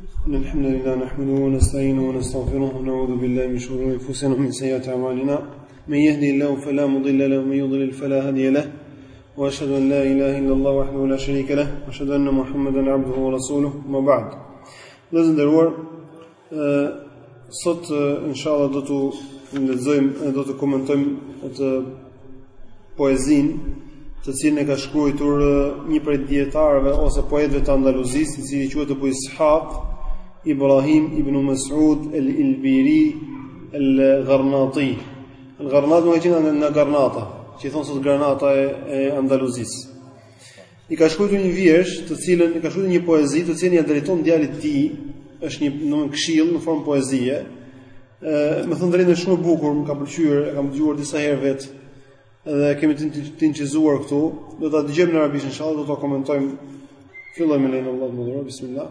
إن الحمد لله نحمده ونستعين ونستغفره ونعوذ بالله من شرور أنفسنا ومن سيئات أعمالنا من يهدي الله فلا مضل له ومن يضلل فلا هادي له وأشهد أن لا إله إلا الله وحده لا شريك له وأشهد أن محمدا عبده ورسوله ما بعد لازم دروار Sot inshallah do t'u lexojmë do t'u komentojmë atë poezinë të cilën e ka shkruajtur një prej dijetarëve ose poetëve të Andaluzisë, i cili quhet Abu Ishaq Ibrahim ibn Mas'ud al-Ilbiri al-Gharnati. Al-Gharnati duke qenë nga Garnata, që i thon sot Granata e, e Andaluzisë. I ka shkruajtur një vjershë, të cilën i ka shkruajtur një poezi, të cilën ia drejton djalit të tij, është një në këshillë në formë poezie. Ëh, me thënë të drejtën shumë e bukur, më ka pëlqyer, e kam dëgjuar disa herë vet. Dhe e kemi të inçizuar këtu, do ta dëgjojmë në arabisht inshallah, do ta komentojmë. Fillojmë me lejen e Allahut të madhëruar, bismillah.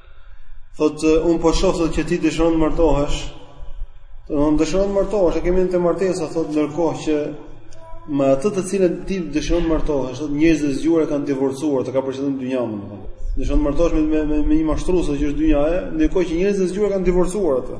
Thotë, unë po shoh thotë që ti dëshiron të martohesh. Domethënë dëshiron të martohesh, e ke mendjen te martesa, thotë ndërkohë që me atë të cilën ti dëshiron të martohesh, thotë njerëzit e zgjuar e kanë divorcuar, thotë ka për qëllim dynjanë, domethënë. Dëshiron të martohesh me me, me një mashtruese që është dynjaja, ndërkohë që njerëzit e zgjuar e kanë divorcuar atë.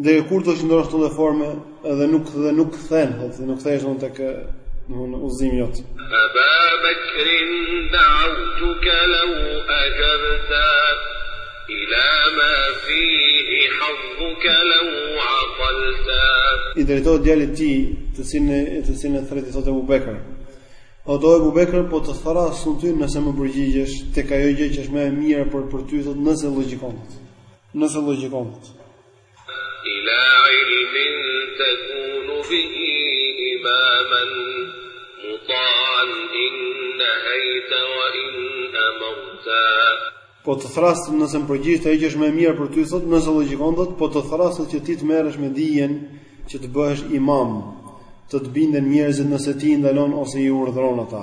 Deri kur do të qëndrosh në këtë formë dhe nuk dhe nuk kthen, thotë, nuk kthehesh domethënë tek domethënë udhëzimi jot. Aba Bakrin da'awtuka law ajabta ila ma fihi hadhuka law aqalta. I drejtohet djalit tij, të cilin e të cilin e thret i thotë Ebu Bekër. O thotë Ebu Bekër, po të thërras unë ty nëse më përgjigjesh tek ajo gjë që është më e mirë për për ty, thotë, nëse logjikon. Nëse logjikon këtë. Ila ilmin takunu bihi imaman muta'an in nahayta wa in amarta. Po të thërras thotë nëse më përgjigjesh te ajo që është më e mirë për ty, thotë nëse logjikon dot, po të thërras thotë që ti të merresh me dijen që të bëhesh imam, të të binden njerëzit nëse ti i ndalon ose i urdhëron ata.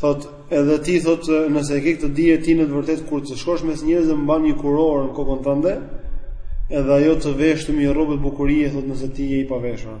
Thotë, edhe ti thotë, nëse e ke këtë dije ti në të vërtetë kur të shkosh mes njerëzve mban një kurorë në kokën tënde, edhe ajo të vesh ty me rrobat e bukurisë, thotë nëse ti je i paveshur.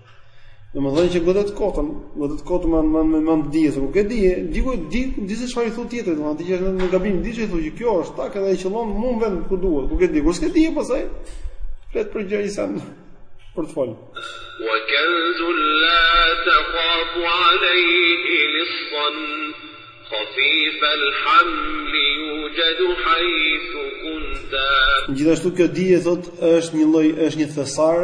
Domethënë që godet kotën, godet kotën me me me me dije, kur ke dije, di ku di, di se çfarë i thotë tjetri, domethënë ti që është në gabim, di çfarë i thotë, kjo është tak edhe e qëllon mu në vend ku duhet, kur ke dije, kur s'ke dije pastaj flet për gjëra që s'janë për të fol. Wa kanzun la takhafu alayhi lissan khafif al-haml yujad haythu kunta. Gjithashtu kjo dije thotë është një lloj është një thesar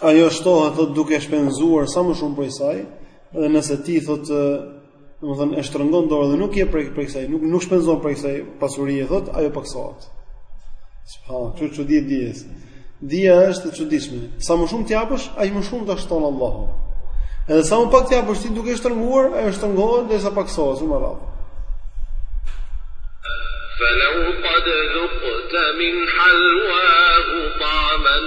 Ajo shtohet thot duke shpenzuar sa më shumë prej saj, dhe nëse ti thot, domethënë e shtrëngon dorën dhe nuk jep prej prej kësaj, nuk nuk shpenzon prej kësaj pasurie thot, ajo paksohet. Subhanallah, çudi e dijes. Dija është e çuditshme. Sa më shumë të japësh, aq më shumë ta shton Allahu. Edhe sa më pak të japësh ti duke shtrënguar, ajo shtrëngohet derisa paksohet më radh. Falau qad dhuqta min halwahu ta'man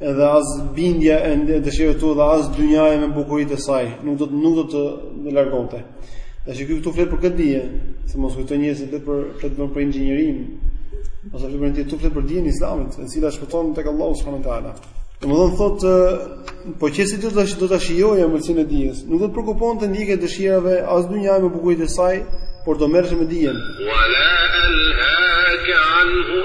edhe as bindja e dëshirës tuaj dhe as dynjaja me bukuritë e saj nuk do të nuk do të largonte. Tash ky këtu flet për këtë dije, se mos kujtojn njerëzit po flet më për inxhinierinë. Mos e flet për flet për dijen e Islamit, e cila shpie ty tek Allahu subhanahu wa taala. Domethënë thotë, po qe se ti do të do ta shijoje ëmbëlsinë e dijes, nuk do të preokuponte ndjekja e dëshirave as dynjaja me bukuritë e saj, por do merresh me dijen. Wala alhaka anhu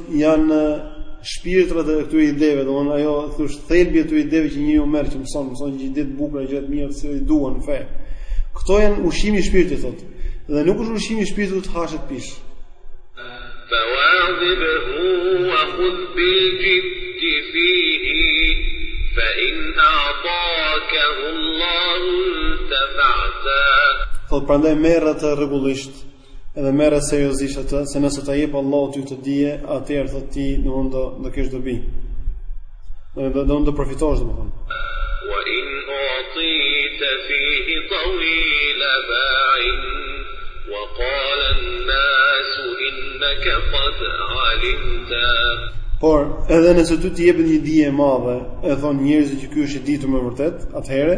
janë shpirtrat e këtyre ideve, domthonë ajo thot thelbi i këtyre ideve që njeriu merr që mëson, mëson ide të bukura, gjëra të mira që i duhen në fe. Këto janë ushqimi i shpirtit thotë. Dhe nuk është ushqimi i shpirtit të hash e të pish. Fawadhibhu wa khudh bil jidd fihi fa in a'taka Allahu tafa'ta. Thotë prandaj merr atë rregullisht Edhe merre seriozisht atë, se nëse ta jep Allahu ty këtë dije, atëherë thotë ti, domthonë do do kesh dobi. Do do do të përfitosh domthonë. Wa in u'tita fihi tawla ba'in wa qala an-nas innaka qad 'alimta. Por edhe nëse ty të jepet një dije e madhe, e thon njerëzit që ky është i ditur me vërtet, atëherë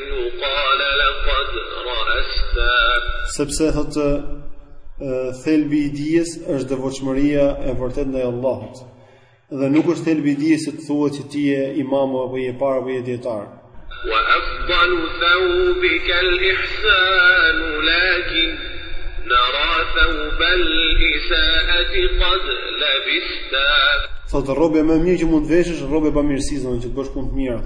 Sepse thotë thelbi i dijes është devotshmëria e vërtet ndaj Allahut. Dhe nuk është thelbi i dijes që të thuhet që ti je imam apo je i parë apo je dietar. Wa afdalu thawbika al-ihsan lakin nara thawba al-isaati qad labista. Thotë rroba më e mirë që mund të veshësh rroba e bamirësisë, domethënë që të bësh punë të mira.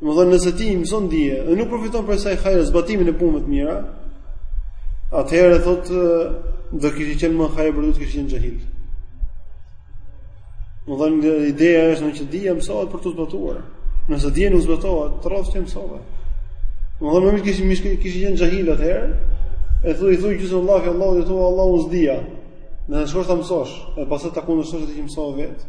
Domethënë nëse ti mëson dije, e nuk përfiton prej saj hajër zbatimin e punëve të mira, atëherë thotë do kishte qenë më hajër për ty të kishe qenë xhahil. Domethënë ideja është në që dija mësohet për t'u zbatuar Nëse dija nuk zbatohet, të rrasë që mësohet Domethënë më më kishe më kishe qenë xhahil atëherë E thu i thua i gjusë në lafë Allah Dhe thu Allahu s'dija Në në shkosh ta mësosh E pastaj ta kundërshtosh atë që mësove vetë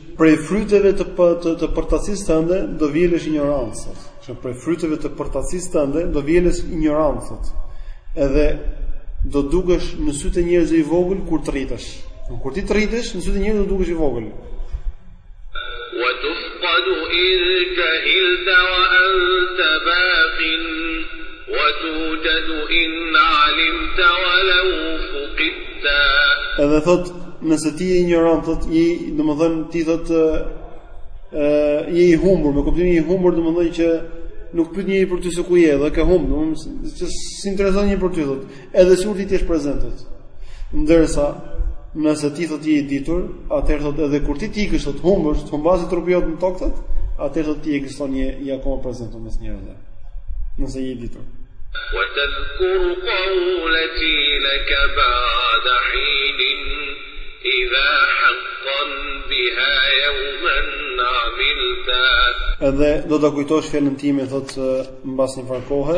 Prej fryteve të të, të përtacisë tënde do vjelësh injorancën. Që prej fryteve të përtacisë tënde do vjelësh injorancën. Edhe do dukesh në sytë e njerëzve i vogël kur të rritesh. Kur ti të rritesh, në sytë e njerëzve do dukesh i vogël. Wa tufqadu idh kahilta wa anta baqin. Edhe thotë, nëse ti je injorant, thotë, je i, domethënë, ti thotë, je i humbur, me kuptimin je i humbur, domethënë që nuk pyet njëri për ty se ku je, dhe ke humbur, domethënë, s'intereson njëri për ty, thotë. Edhe sikur ti të jesh prezent. Ndërsa nëse ti thotë je i ditur, atëherë thotë edhe kur ti ikësh thotë humbësh, të humbasë trupi jot në tokë, atëherë thotë ti ekziston je akoma prezent mes njerëzve. Nëse je i ditur. Wa tadhkur qawlati lak ba'da hin idha haqqan biha yawman amilta. Edhe do ta kujtosh fjalën time thotë mbas një farë kohe,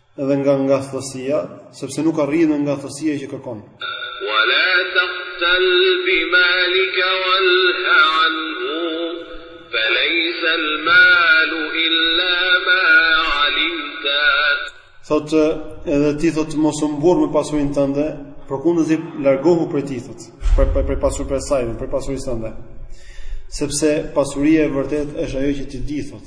Edhe nga ngathtësia, sepse nuk arrihet me ngathtësi ajo që kërkon. Wala takhtal bi malika walhu anhu fa laysa al mal illa ma alimta. Thot edhe ti thot mos u mburr me pasurinë tënde, përkundrazi largohu prej tij thot, prej prej prej pasur prej saj, prej pasurisë tënde. Sepse pasuria e vërtetë është ajo që ti di thot.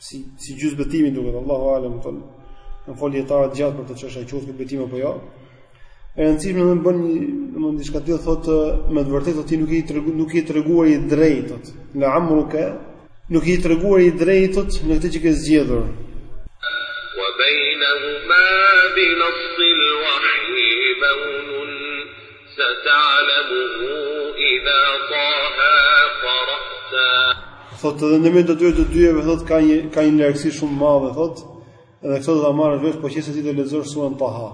si si gjys betimi duket Allahu alem thon kanë fol dijetarët gjatë për të çështjen në qoftë betim apo jo e rëndësishme do të bën një domthon diçka ti thotë me të vërtetë ti nuk je tregu nuk je treguar i drejtë la amruka nuk je treguar i drejtë në këtë që ke zgjedhur wa bainahuma bi nassil wahyi baunun Thotë edhe ndërmjet atyre të dyjave thotë ka një ka një largësi shumë të madhe thotë edhe këtë do ta marrësh vesh po qe se ti të lexosh surën Taha.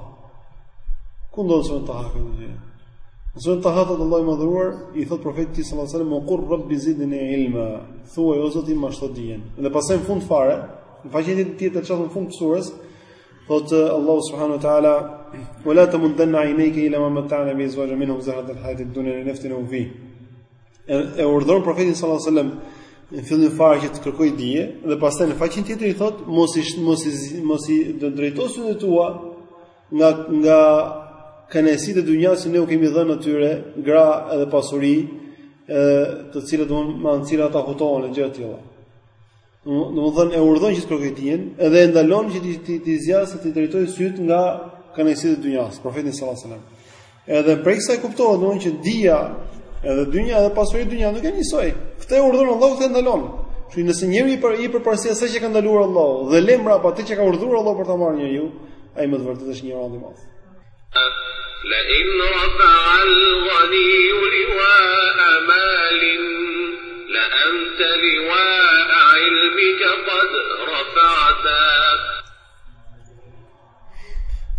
Ku ndodhet surja Taha këtu dhe. Në surën Taha thotë Allahu i madhëruar i thotë profetit sallallahu alajhi wasallam qul rabbi zidni ilma. Thuaj o Zoti im më shto dijen. Dhe pastaj në fund fare, në faqen tjetër në fund të surës, Thot Allahu subhanahu wa taala, "Wa la tamuddanna 'aynayka ila ma mata'na bihi azwajan minhum zahrata al-hayati ad-dunya linaftinahum fi." E urdhëron profetin sallallahu alaihi wasallam në fillim fare që të kërkoj dije dhe pastaj në faqen tjetër i thot mos i mos i mos i drejto sytë e tua nga nga kënaqësitë e dynjasë që ne u kemi dhënë atyre gra edhe pasuri të cilat do të thonë me anë të cilave ata hutohen në gjëra të tilla. Domethënë e urdhon që të kërkojë dijen dhe e ndalon që t'i zgjasë, t'i drejtojë sytë nga kënaqësitë e dynjas, profeti sallallahu alajhi wasallam. Edhe prej kësaj kuptohet domthonjë që dija edhe dynja edhe pasuria e dynjasë nuk janë njësoj. Këtë e urdhëron Allahu atë e ndalon. Që nëse njeriu i jep përparësi asaj që ka ndaluar Allahu dhe lë mbrapa atë që ka urdhëruar Allahu për ta marrë njeriu, ai me të vërtetë është një injorant i madh.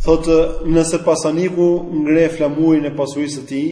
Thotë, nëse pasaniku ngre flamurin e pasurisë së tij,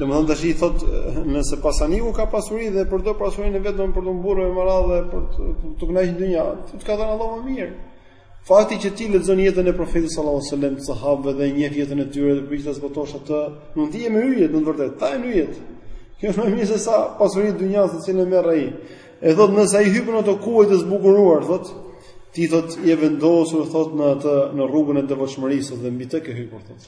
Domethënë tash i thotë nëse pasaniku ka pasuri dhe përdor pasurinë vetëm për t'u mburrë me ta dhe për t'u kënaqur dynjanë, të ka dhënë Allahu më mirë. Fakti që ti lexon jetën e Profetit sallallahu alajhi wasallam, sahabëve dhe njeh jetën e tyre dhe përpiqesh ta zbatosh atë, dukesh se je me yjet në të vërtetë, tanë yjet. Kjo është më mirë se sa pasuritë e dynjasë të cilën e merr ai. E thot nëse ai hypën ato kuaj të zbukuruar, thot, ti thot je vendosur thot atë në rrugën e devotshmërisë dhe mbi të ke hypur thot.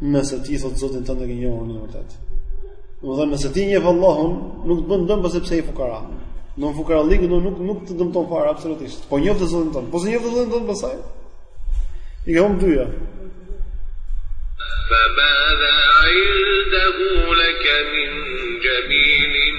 Nëse ti thot Zotin tënd e ke njohur me vërtet. Domethënë nëse ti njeh Allahun, nuk të bën dëm pse, pse je fukara. Në fukarallëk, nuk nuk të dëmton fare absolutisht. Po njofte Zotin tënd. Po s'e njofte Zotin tënd pastaj. I ke humb të dyja. Fa ma za indahu laka min jamilin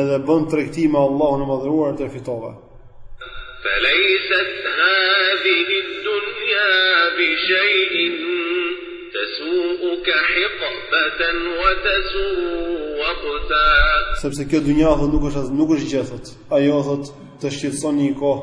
Edhe bën tregti me Allahun e Madhëruar ti fitove. Falaysat hadhihi ad-dunya bi shay'in tasu'uka hiqbatan wa tasu'u waqta. Sepse kjo dynja nuk është nuk është gjë thot. Ajo thot të shqetëson një kohë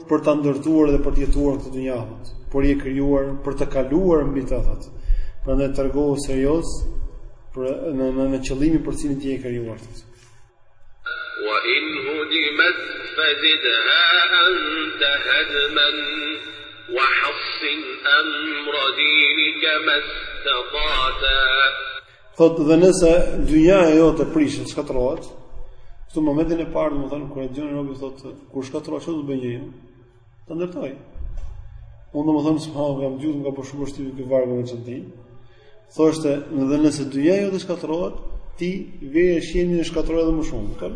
për ta ndërtuar dhe për të jetuar këtë dynja thotë, por je krijuar për të kaluar mbi të thotë. Prandaj tregohu serioz për në në, në qëllimin për cilin ti je krijuar atë. Wa in hudimat fazidha anta hadman wa hassin amra dinika mastata'ta Thotë dhe nëse dynja e jote prishet, shkatërrohet, këtu në momentin e parë, domethënë kur e dëgjon robi thotë, kur shkatërrohet çfarë do të bëjë njeriu? Ta ndërtoj. Unë domethënë subhanallah gjithmonë më ka bërë shumë përshtypje këtë vargun me qenë. Thoshte, dhe nëse dynja e jote shkatërrohet, ti vëri shqelmin e shkatërroje edhe më shumë, kupton?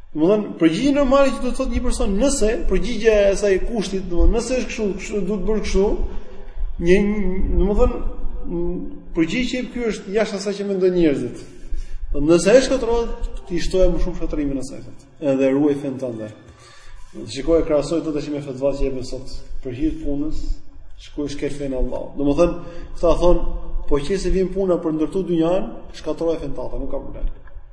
Domethënë, përgjigje normale që do të thotë një person, nëse përgjigja e asaj kushtit, domethënë, nëse është kështu, kështu duhet të bësh kështu, një, domethënë, përgjigje ky është jashtë asaj që mendojnë njerëzit. Po nëse është kontroll, ti shtoje më shumë shkatrimin e asaj. Edhe ruaj fen tënde. Shikoj krahasoj tash me fatva që jemi sot për hir të punës, shkoj shkel fen e Allahut. Domethënë, këta thon, po qe se vjen puna për ndërtu dynjan, shkatroj fen tënde, nuk ka problem.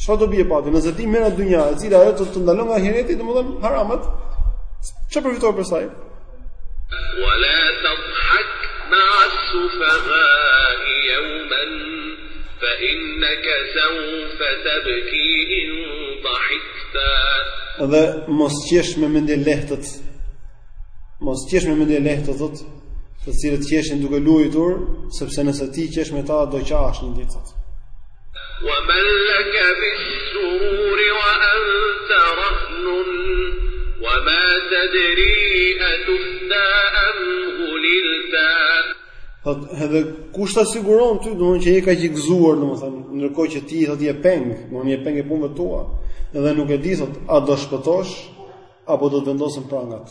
Çfarë do bie pa atë? Nëse ti merr atë dynja, e cila ajo të ndalon nga ahireti, domethënë haramet, çfarë përfiton prej saj? Wala tadhhak ma'a sufaha yawman fa innaka sawfa tabki in dhahikta. Dhe mos qesh me mendjelehtët. Mos qesh me mendjelehtët, thotë, të cilët qeshin duke luajtur, sepse nëse ti qesh me ta do qash një ditë. Thot, edhe kush ta siguron ty, domethënë që je kaq i gëzuar, domethënë, ndërkohë që ti thot je peng, domethënë je peng e punëve tua, dhe nuk e di thot a do shpëtosh apo do të vendosen prangat.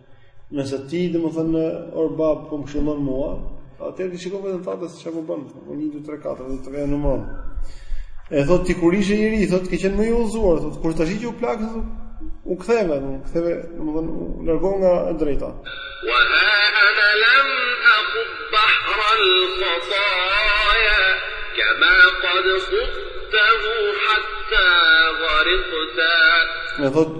Nëse ti, domethënë, or bab, po më këshillon mua, atëherë shiko veten tate se ça po bën, po një, dy, tre, katër, dhe të ka e numëron. E thot, ti kur ishe i ri, thot, ke qenë më i udhëzuar, thot, kur tashi që u plake, thot, u ktheve, u ktheve, domethënë, u largove nga e drejta. Wa ha ana lam akhud bahra al-khataja, kama qad khudtahu hatta gharikta. E thot,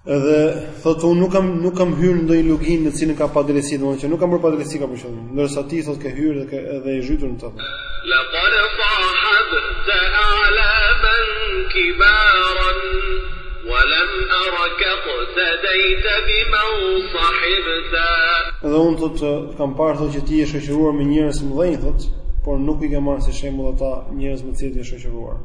Edhe thotë unë nuk kam nuk kam hyrë në ndonjë luginë në cilën ka padrejtësi, domethënë që nuk kam bërë padrejtësi ka përshtypur. Ndërsa ti thotë ke hyrë dhe ke edhe je zhytur në të. La qad sahibta a'laman kibaran wa lam araka iqtadayta bi man sahibta. Dhe unë thotë kam parë thotë që ti je shoqëruar me njerëz të mëdhenj thotë, por nuk i ke marrë si shembull ata njerëz me të cilët je shoqëruar.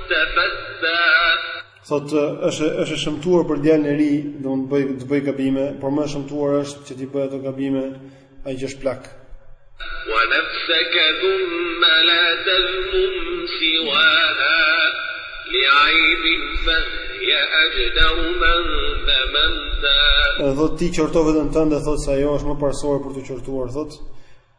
Thot është është e shëmtuar për djalin e ri, domethënë të bëj gabime, por më e shëmtuar është që t'i bëj ato gabime ai që është plak. Wa nafsaka dhumma la tazmum siwaha li aibin fa hiya ajdaru man dhamamta. Edhe thot ti qorto veten tënde thot se ajo është më parësore për t'u qortuar thot.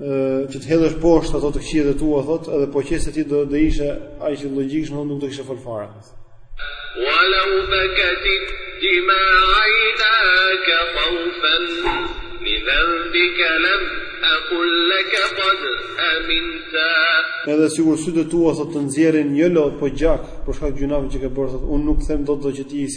që të hedhësh poshtë ato të këqijat e tua thot edhe po qesë ti do të ishe ai që logjikisht nuk do të kishe fol fare wa law bakat dima aynaka khawfan min dhanbika lam aqul lak qad aminta edhe sikur sytë tua thot të nxjerrin jo lot po gjak për shkak gjynahve që ke bërë thot un nuk them dot do që ti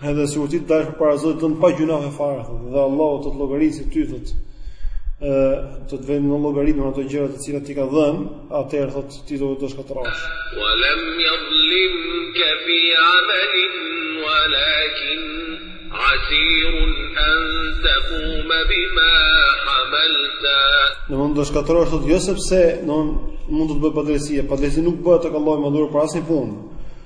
Edhe sikur ti të dalësh përpara Zotit vetëm pa gjynah e fare, thotë, dhe Allahu të të llogarisi ty, thotë, ë të të vënë në llogari me ato gjëra të cilat ti ka dhënë, atëherë thotë ti do të shkatërrosh. Wa lam yadhlim ka fi amalin walakin asir an taqum bima hamalta. Do mund të shkatërrosh thotë jo sepse do mund të të bëjë padrejtësi, padrejtësi nuk bëhet tek Allahu madhëruar për asnjë punë.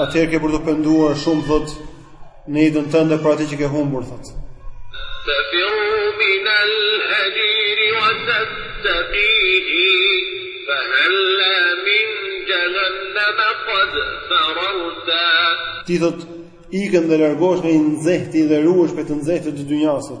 Atëherë ke për t'u penduar shumë thot në jetën tënde për atë që ke humbur thot. Ti thot ikën dhe largohesh nga i nxehti dhe ruhesh prej të nxehtit të dynjasë.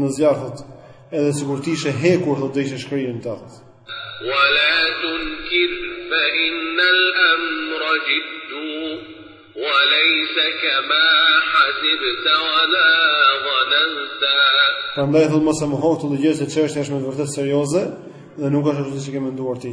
në zjarr thot edhe sikur ti ishe hekur do të ishe shkrirë në ta thot wala tunkir fa inna al amra jiddu wa laysa kama hasibta wala dhananta prandaj thot mos e moho këtë gjë se çështja është me vërtet serioze dhe nuk është ashtu siç e ke menduar ti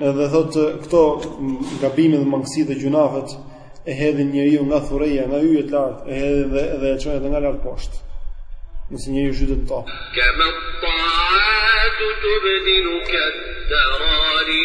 Edhe thotë këto gabime dhe mangësi dhe gjynahet e hedhin njeriun nga Thureja, nga yjet lart, e hedhin dhe dhe e çojnë nga lart poshtë. Nëse njeriu zhytet në to. Kama ta'atu tubdilu kadarari.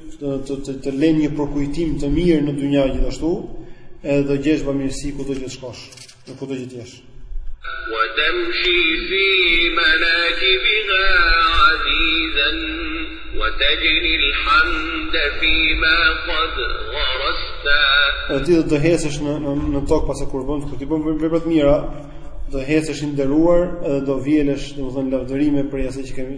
të të të, të lënë një përkujtim të mirë në dynja gjithashtu, edhe do gjesh bamirësi kudo që të shkosh, kudo që të jesh. Wa tamshi fi manakibha azizan wa tajni alhamd fi ma qad gharasta. Dhe ti do të hecësh në në, në tokë pas kur bën, kur ti bën vepra të mira, do hecësh i nderuar edhe do vjelësh, domethënë lavdërime prej asaj që ke mi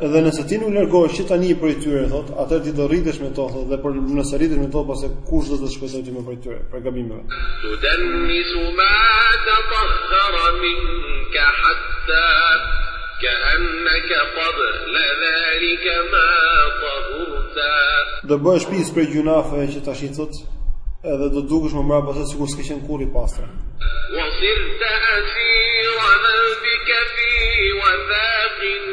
Dhe nëse ti nuk largohesh që tani prej tyre, thot, atëherë ti do rritesh me to, thot, dhe nëse rritesh me to, pastaj kush do të shpëtojë ty më prej tyre, prej gabimeve. Tudannisu ma tatahhara minka hatta ka'annaka qad la zalika ma tahurta. Do bëhesh pis prej gjynaheve që tashi thot, edhe do dukesh më mbrapa se sikur s'ke qenë kurrë i pastër. Wasirta asira dhanbika fi wathaqin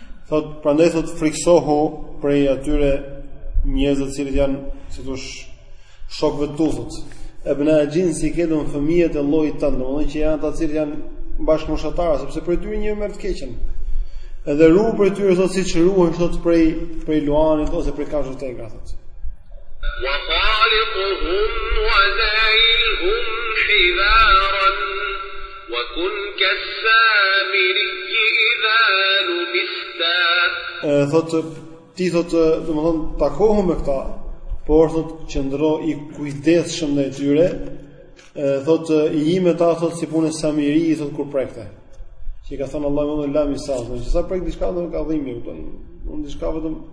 Thot, prandaj thot friksohu prej atyre njerëzve të cilët janë, si thosh, shokëve të tu thot. Ebnae xhinsik e do thot fëmijët e llojit tënd, domethënë që janë ata të cilët janë bashkëmoshatarë, sepse prej tyre njeriu merr të keqën. Edhe ruhu prej tyre thot siç ruhen thot prej prej luanit ose prej kafshëve të egra thot. Wa khaliquhum wa zailhum hidharan Thotë, ti thotë, domethënë takohu me këta, por thotë qëndro i kujdesshëm ndaj tyre, thotë ji me ta thotë si punë samiri, thotë kur prekte. Se i ka thënë Allahu la misas, nëse prek diçka do ka dhimbje, do diçka vetëm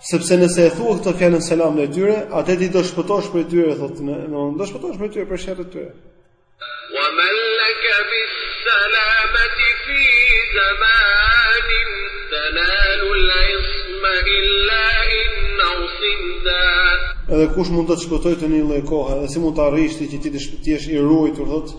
Sepse nëse e thua këtë fjalën selam ndaj tyre, atë ti do shpëtosh prej tyre, thotë, në, në, do shpëtosh prej tyre prej sherrit të tyre. Wa man laka bis salamati fi zamanin tanalu al-isma illa in usimta. Edhe kush mund të shpëtojë në një lloj kohe, edhe si mund të arrish ti që ti të jesh i ruajtur, thotë,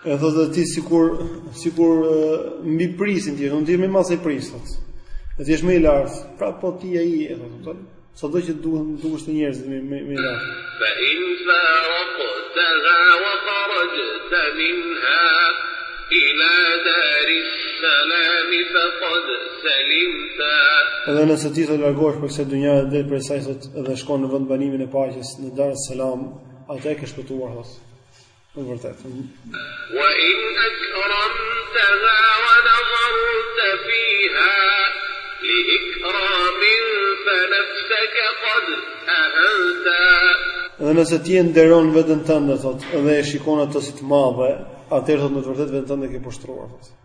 E thotë dhe ti sikur, sikur mbi prisin ti, që ti të jesh me i madh se prisët. E të jesh më i lartë, pra po ti e i e thotë, thotë. Sa do që duhet në duhet të njerëzit me, me, me i lartë. Fa in faraqtaha wa kharajta minha ila daris salami fa qad salimta. Edhe nëse ti të largohesh prej kësaj dunjaje dhe del prej saj thot edhe shkon në vendbanimin e paqes në darë salam, atëherë ke shpëtuar, thotë. Në të vërtetë. Wa in akramtaha wa nadharta fiha li ikramin fa nafsaka qad ahanta. Dhe nëse ti e nderon veten tënde thot dhe e shikon atë si të madhe, atëherë thot në të vërtetë veten tënde e ke poshtruar thot.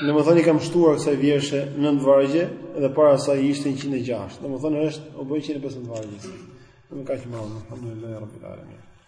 Domethënë i kam shtuar kësaj vjershe 9 vargje dhe para asaj ishte 106. Domethënë është u bë 115 vargje. Dhe me kaq, alhamdulillah rabbil alamin.